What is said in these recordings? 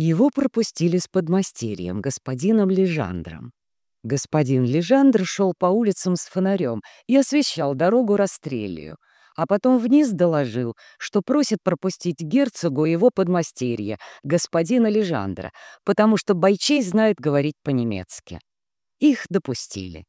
Его пропустили с подмастерьем, господином Лежандром. Господин Лежандр шел по улицам с фонарем и освещал дорогу расстрелью, а потом вниз доложил, что просит пропустить герцогу его подмастерье, господина Лежандра, потому что Бойчей знает говорить по-немецки. Их допустили.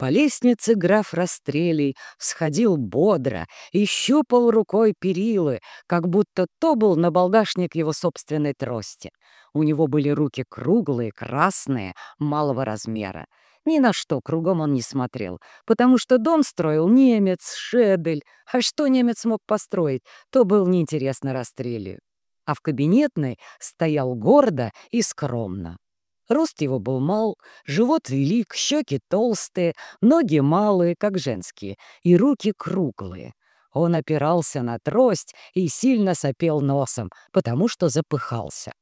По лестнице граф Растрелий всходил бодро и щупал рукой перилы, как будто то был набалдашник его собственной трости. У него были руки круглые, красные, малого размера. Ни на что кругом он не смотрел, потому что дом строил немец, Шедель. А что немец мог построить, то был неинтересно Растрелию. А в кабинетной стоял гордо и скромно. Рост его был мал, живот велик, щеки толстые, ноги малые, как женские, и руки круглые. Он опирался на трость и сильно сопел носом, потому что запыхался.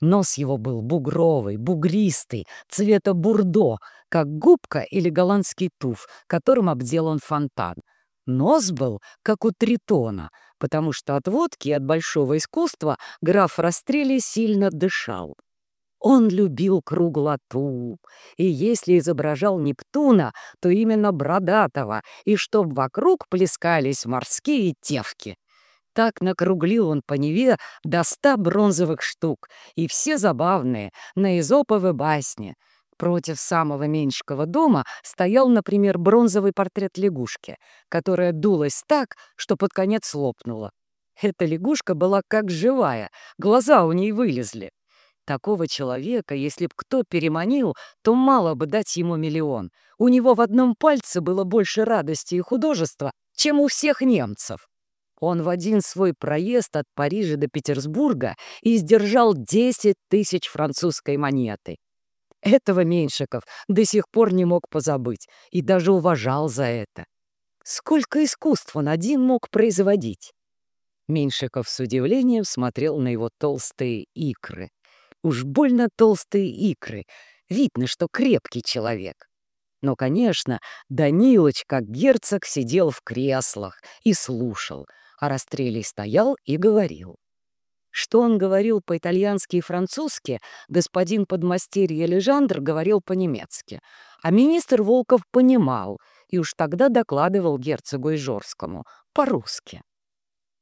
Нос его был бугровый, бугристый, цвета бурдо, как губка или голландский туф, которым обделан фонтан. Нос был, как у тритона, потому что от водки и от большого искусства граф Растрелли сильно дышал. Он любил круглоту, и если изображал Нептуна, то именно Бродатого, и чтоб вокруг плескались морские тевки. Так накруглил он по Неве до ста бронзовых штук, и все забавные, на изоповы басни. Против самого меньшего дома стоял, например, бронзовый портрет лягушки, которая дулась так, что под конец лопнула. Эта лягушка была как живая, глаза у ней вылезли. Такого человека, если б кто переманил, то мало бы дать ему миллион. У него в одном пальце было больше радости и художества, чем у всех немцев. Он в один свой проезд от Парижа до Петербурга издержал 10 тысяч французской монеты. Этого Меньшиков до сих пор не мог позабыть и даже уважал за это. Сколько искусств он один мог производить? Меньшиков с удивлением смотрел на его толстые икры. Уж больно толстые икры. Видно, что крепкий человек. Но, конечно, Данилыч, как герцог, сидел в креслах и слушал, а Растрелий стоял и говорил. Что он говорил по-итальянски и французски, господин подмастерье Лежандр говорил по-немецки, а министр Волков понимал и уж тогда докладывал герцогу Ижорскому по-русски.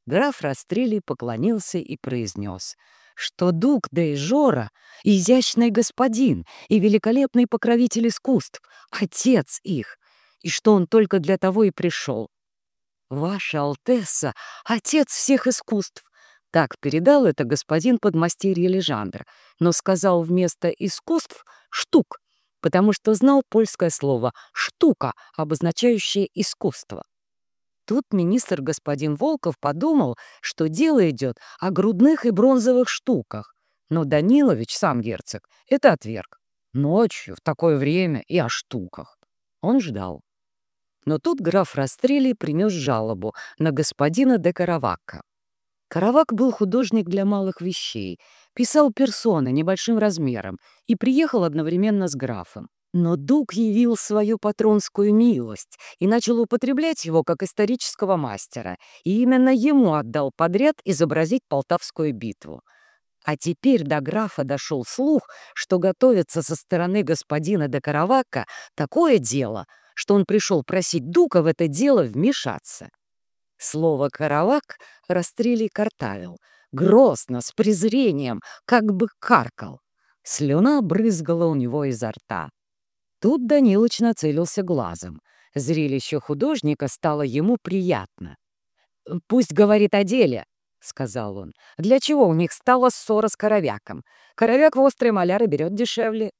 Граф Растрелий поклонился и произнес — что Дук де Жора — изящный господин и великолепный покровитель искусств, отец их, и что он только для того и пришел. «Ваша Алтесса — отец всех искусств», — так передал это господин подмастерье Лежандр, но сказал вместо «искусств» — «штук», потому что знал польское слово «штука», обозначающее искусство. Тут министр господин Волков подумал, что дело идет о грудных и бронзовых штуках. Но Данилович, сам герцог, это отверг. Ночью, в такое время и о штуках. Он ждал. Но тут граф Растрелли принес жалобу на господина де Каравака. Каравак был художник для малых вещей, писал персоны небольшим размером и приехал одновременно с графом. Но Дуг явил свою патронскую милость и начал употреблять его как исторического мастера, и именно ему отдал подряд изобразить Полтавскую битву. А теперь до графа дошел слух, что готовится со стороны господина де Каравака такое дело, что он пришел просить Дука в это дело вмешаться. Слово «каравак» расстрелий картавил, грозно, с презрением, как бы каркал. Слюна брызгала у него изо рта. Тут Данилыч нацелился глазом. Зрелище художника стало ему приятно. «Пусть говорит о деле», — сказал он. «Для чего у них стала ссора с коровяком? Коровяк в острые маляры берет дешевле».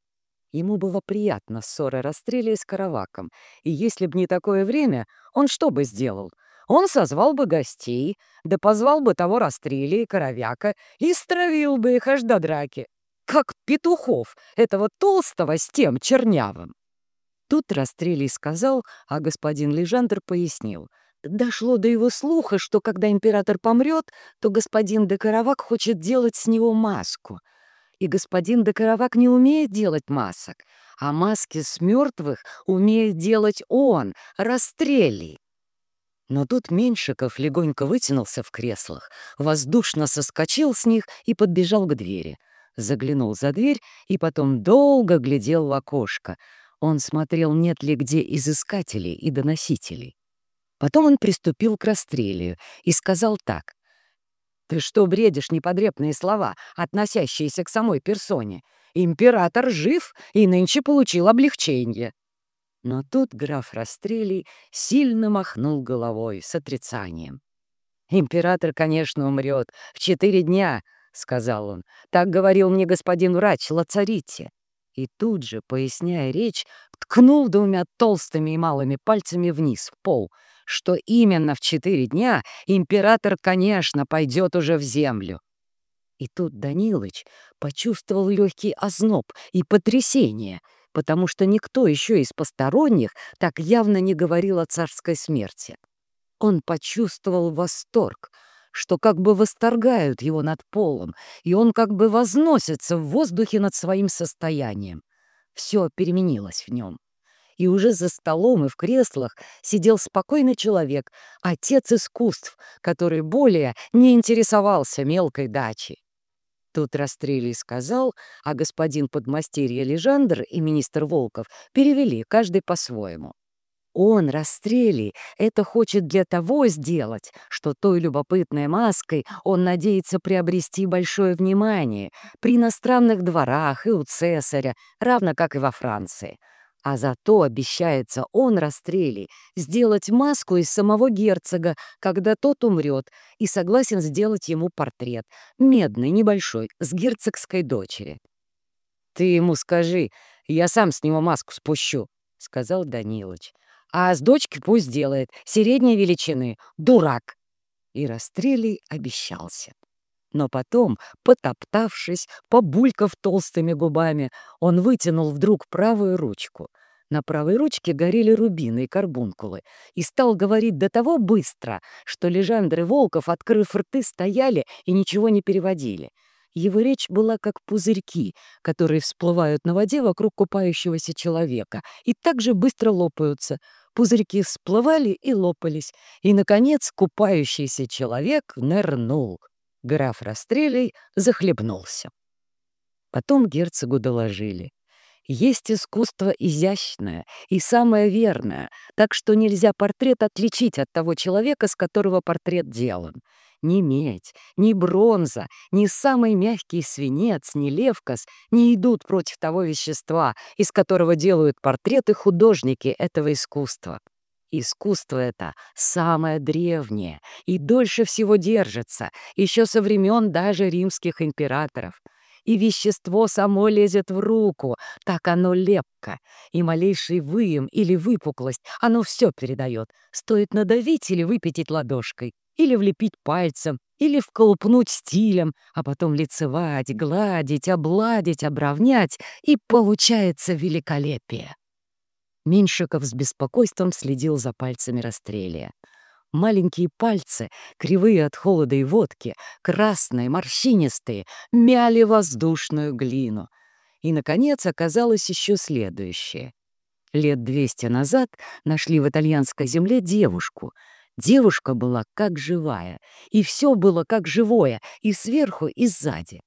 Ему было приятно ссора расстрелия с короваком, и если б не такое время, он что бы сделал? Он созвал бы гостей, да позвал бы того расстрелия и коровяка и стравил бы их аж до драки как петухов, этого толстого с тем чернявым. Тут Растрелий сказал, а господин Лежандр пояснил. Дошло до его слуха, что когда император помрет, то господин де Каравак хочет делать с него маску. И господин де Каравак не умеет делать масок, а маски с мертвых умеет делать он, Растрелий. Но тут Меньшиков легонько вытянулся в креслах, воздушно соскочил с них и подбежал к двери — заглянул за дверь и потом долго глядел в окошко. Он смотрел, нет ли где изыскателей и доносителей. Потом он приступил к расстрелию и сказал так. «Ты что бредишь неподребные слова, относящиеся к самой персоне? Император жив и нынче получил облегчение». Но тут граф Растрелий сильно махнул головой с отрицанием. «Император, конечно, умрет в четыре дня», — сказал он. «Так говорил мне господин врач Лацарите». И тут же, поясняя речь, ткнул двумя толстыми и малыми пальцами вниз, в пол, что именно в четыре дня император, конечно, пойдет уже в землю. И тут Данилыч почувствовал легкий озноб и потрясение, потому что никто еще из посторонних так явно не говорил о царской смерти. Он почувствовал восторг, что как бы восторгают его над полом, и он как бы возносится в воздухе над своим состоянием. Все переменилось в нем. И уже за столом и в креслах сидел спокойный человек, отец искусств, который более не интересовался мелкой дачей. Тут Растрелий сказал, а господин подмастерье Лежандр и министр Волков перевели каждый по-своему. Он, Растрелий, это хочет для того сделать, что той любопытной маской он надеется приобрести большое внимание при иностранных дворах и у цесаря, равно как и во Франции. А зато обещается он, Растрелий, сделать маску из самого герцога, когда тот умрет, и согласен сделать ему портрет, медный, небольшой, с герцогской дочери. «Ты ему скажи, я сам с него маску спущу», — сказал Данилыч а с дочки пусть делает средней величины. Дурак!» И Растрелий обещался. Но потом, потоптавшись, побулькав толстыми губами, он вытянул вдруг правую ручку. На правой ручке горели рубины и карбункулы, и стал говорить до того быстро, что Лежандр и Волков, открыв рты, стояли и ничего не переводили — его речь была как пузырьки, которые всплывают на воде вокруг купающегося человека и также быстро лопаются. Пузырьки всплывали и лопались, и, наконец, купающийся человек нырнул. Граф Растрелей захлебнулся. Потом герцогу доложили. Есть искусство изящное и самое верное, так что нельзя портрет отличить от того человека, с которого портрет делан. Ни медь, ни бронза, ни самый мягкий свинец, ни левкос не идут против того вещества, из которого делают портреты художники этого искусства. Искусство это самое древнее и дольше всего держится, еще со времен даже римских императоров. И вещество само лезет в руку, так оно лепко, и малейший выем или выпуклость оно все передает. Стоит надавить или выпятить ладошкой или влепить пальцем, или вколупнуть стилем, а потом лицевать, гладить, обладить, обровнять, и получается великолепие. Меньшиков с беспокойством следил за пальцами расстрелия. Маленькие пальцы, кривые от холода и водки, красные, морщинистые, мяли воздушную глину. И, наконец, оказалось еще следующее. Лет двести назад нашли в итальянской земле девушку — Девушка была как живая, и все было как живое, и сверху, и сзади.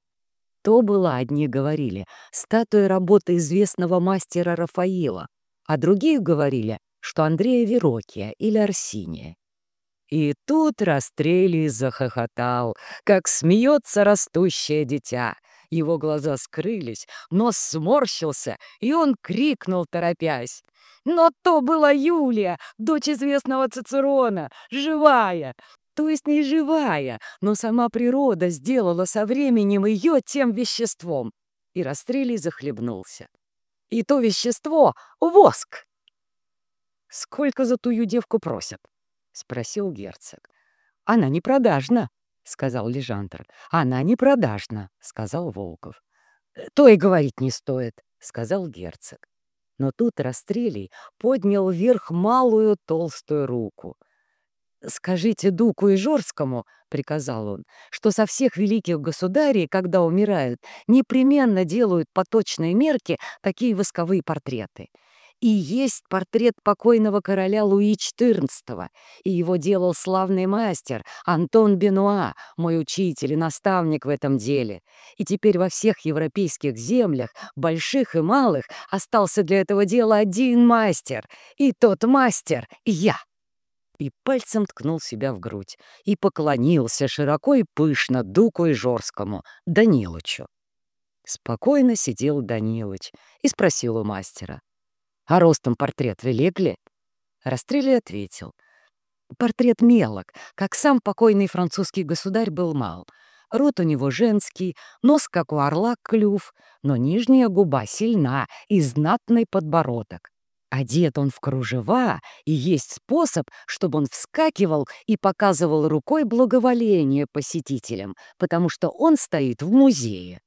То была, одни говорили, статуя работы известного мастера Рафаила, а другие говорили, что Андрея Верокия или Арсиния. И тут Растрелий захохотал, как смеется растущее дитя. Его глаза скрылись, нос сморщился, и он крикнул, торопясь. Но то была Юлия, дочь известного Цицерона, живая. То есть не живая, но сама природа сделала со временем ее тем веществом. И Растрелий захлебнулся. И то вещество — воск. «Сколько за тую девку просят?» — спросил герцог. «Она не продажна», — сказал Лежантр. «Она не продажна», — сказал Волков. «То и говорить не стоит», — сказал герцог. Но тут Растрелий поднял вверх малую толстую руку. «Скажите Дуку и Жорскому, — приказал он, — что со всех великих государей, когда умирают, непременно делают по точной мерке такие восковые портреты. И есть портрет покойного короля Луи XIV, и его делал славный мастер Антон Бенуа, мой учитель и наставник в этом деле. И теперь во всех европейских землях, больших и малых, остался для этого дела один мастер, и тот мастер — я и пальцем ткнул себя в грудь и поклонился широко и пышно Дуку и Жорскому, Данилычу. Спокойно сидел Данилыч и спросил у мастера. «А ростом портрет велик ли?» Растрелли ответил. «Портрет мелок, как сам покойный французский государь был мал. Рот у него женский, нос, как у орла, клюв, но нижняя губа сильна и знатный подбородок. Одет он в кружева, и есть способ, чтобы он вскакивал и показывал рукой благоволение посетителям, потому что он стоит в музее.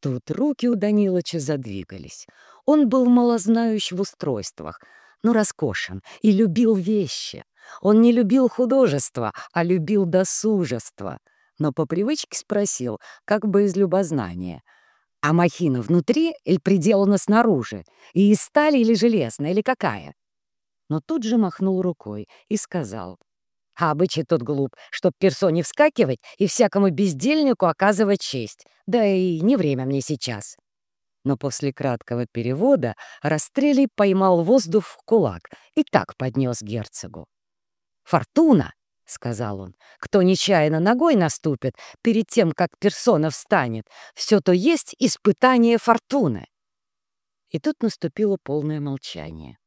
Тут руки у Данилыча задвигались. Он был малознающ в устройствах, но роскошен и любил вещи. Он не любил художества, а любил досужество. Но по привычке спросил, как бы из любознания — а махина внутри или приделана снаружи? И из стали или железная, или какая? Но тут же махнул рукой и сказал. А обычай тот глуп, чтоб персоне вскакивать и всякому бездельнику оказывать честь. Да и не время мне сейчас. Но после краткого перевода Растрелий поймал воздух в кулак и так поднес герцогу. «Фортуна!» — сказал он. «Кто нечаянно ногой наступит перед тем, как персона встанет, все то есть испытание фортуны». И тут наступило полное молчание.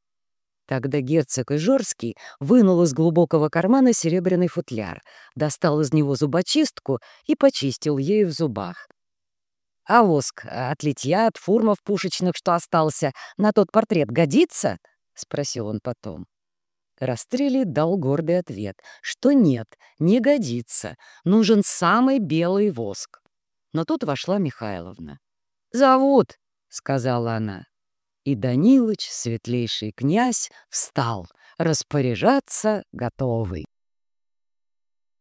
Тогда герцог Ижорский вынул из глубокого кармана серебряный футляр, достал из него зубочистку и почистил ею в зубах. «А воск от литья, от фурмов пушечных, что остался, на тот портрет годится?» — спросил он потом. Растрелли дал гордый ответ, что нет, не годится, нужен самый белый воск. Но тут вошла Михайловна. «Зовут», — сказала она. И Данилыч, светлейший князь, встал, распоряжаться готовый.